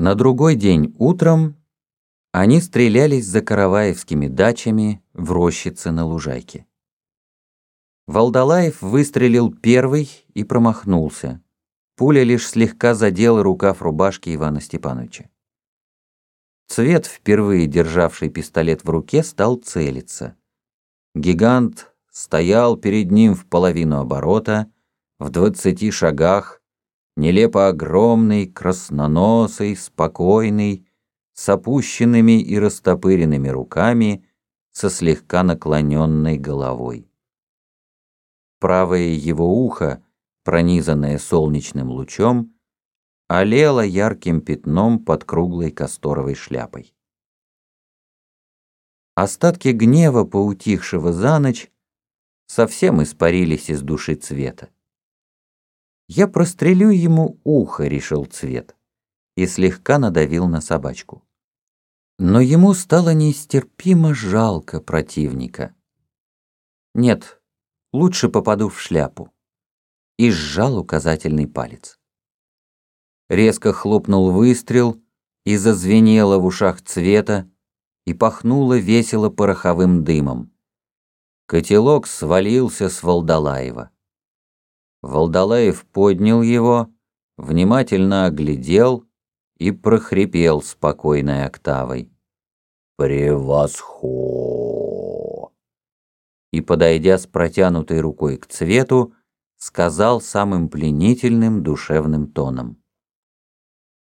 На другой день утром они стрелялись за караваевскими дачами в рощице на лужайке. Волдалаев выстрелил первый и промахнулся. Пуля лишь слегка задела рукав рубашки Ивана Степановича. Цвет, впервые державший пистолет в руке, стал целиться. Гигант стоял перед ним в половину оборота, в двадцати шагах, нелепо огромный, красноносый, спокойный, с опущенными и растопыренными руками, со слегка наклоненной головой. Правое его ухо, пронизанное солнечным лучом, олело ярким пятном под круглой касторовой шляпой. Остатки гнева, поутихшего за ночь, совсем испарились из души цвета. Я прострелю ему ухо, решил цвет, и слегка надавил на собачку. Но ему стало нестерпимо жалко противника. Нет, лучше попаду в шляпу. И сжал указательный палец. Резко хлопнул выстрел, и зазвенело в ушах цвета, и пахнуло весело пороховым дымом. Котелок свалился с Волдалаева. Волдалаев поднял его, внимательно оглядел и прохрипел спокойной октавой. «Превосхо!» И, подойдя с протянутой рукой к цвету, сказал самым пленительным душевным тоном.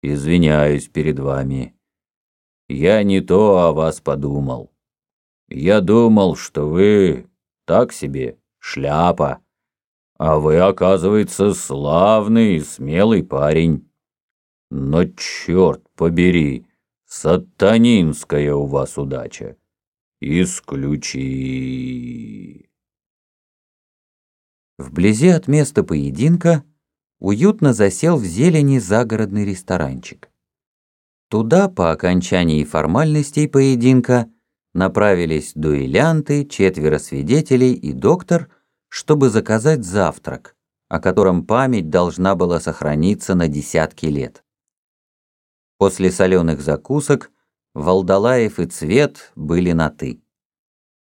«Извиняюсь перед вами. Я не то о вас подумал. Я думал, что вы так себе шляпа, а вы, оказывается, славный и смелый парень. Но черт побери, сатанинская у вас удача. Исключи. Вблизи от места поединка уютно засел в зелени загородный ресторанчик. Туда, по окончании формальностей поединка, направились дуэлянты, четверо свидетелей и доктор, чтобы заказать завтрак, о котором память должна была сохраниться на десятки лет. После соленых закусок Валдалаев и Цвет были на «ты».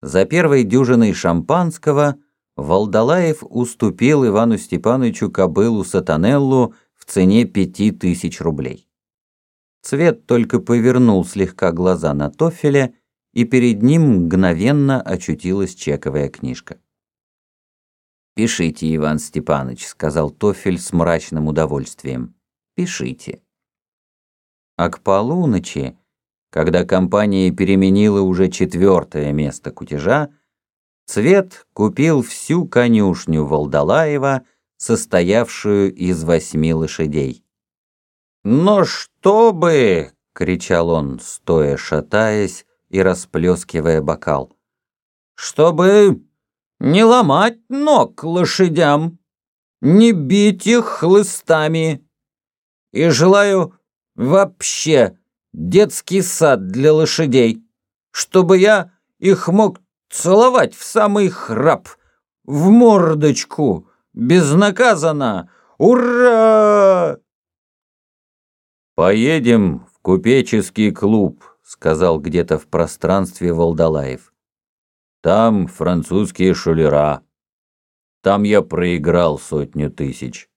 За первой дюжиной шампанского Валдалаев уступил Ивану Степановичу кобылу Сатанеллу в цене пяти тысяч рублей. Цвет только повернул слегка глаза на Тофеля и перед ним мгновенно очутилась чековая книжка. «Пишите, Иван Степанович», — сказал Тофель с мрачным удовольствием. «Пишите». А к полуночи, когда компания переменила уже четвертое место кутежа, Цвет купил всю конюшню Волдалаева, состоявшую из восьми лошадей. «Но чтобы!» — кричал он, стоя шатаясь, и расплескивая бокал. «Чтобы не ломать ног лошадям, не бить их хлыстами. И желаю вообще детский сад для лошадей, чтобы я их мог целовать в самый храп, в мордочку, безнаказанно. Ура!» «Поедем в купеческий клуб», сказал где-то в пространстве Волдалаев. Там французские шулера. Там я проиграл сотню тысяч.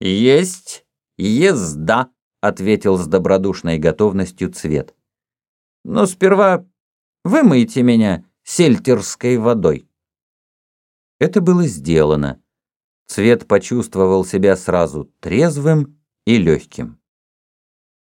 Есть езда, ответил с добродушной готовностью цвет. Но сперва вымойте меня сельтерской водой. Это было сделано. Цвет почувствовал себя сразу трезвым и легким.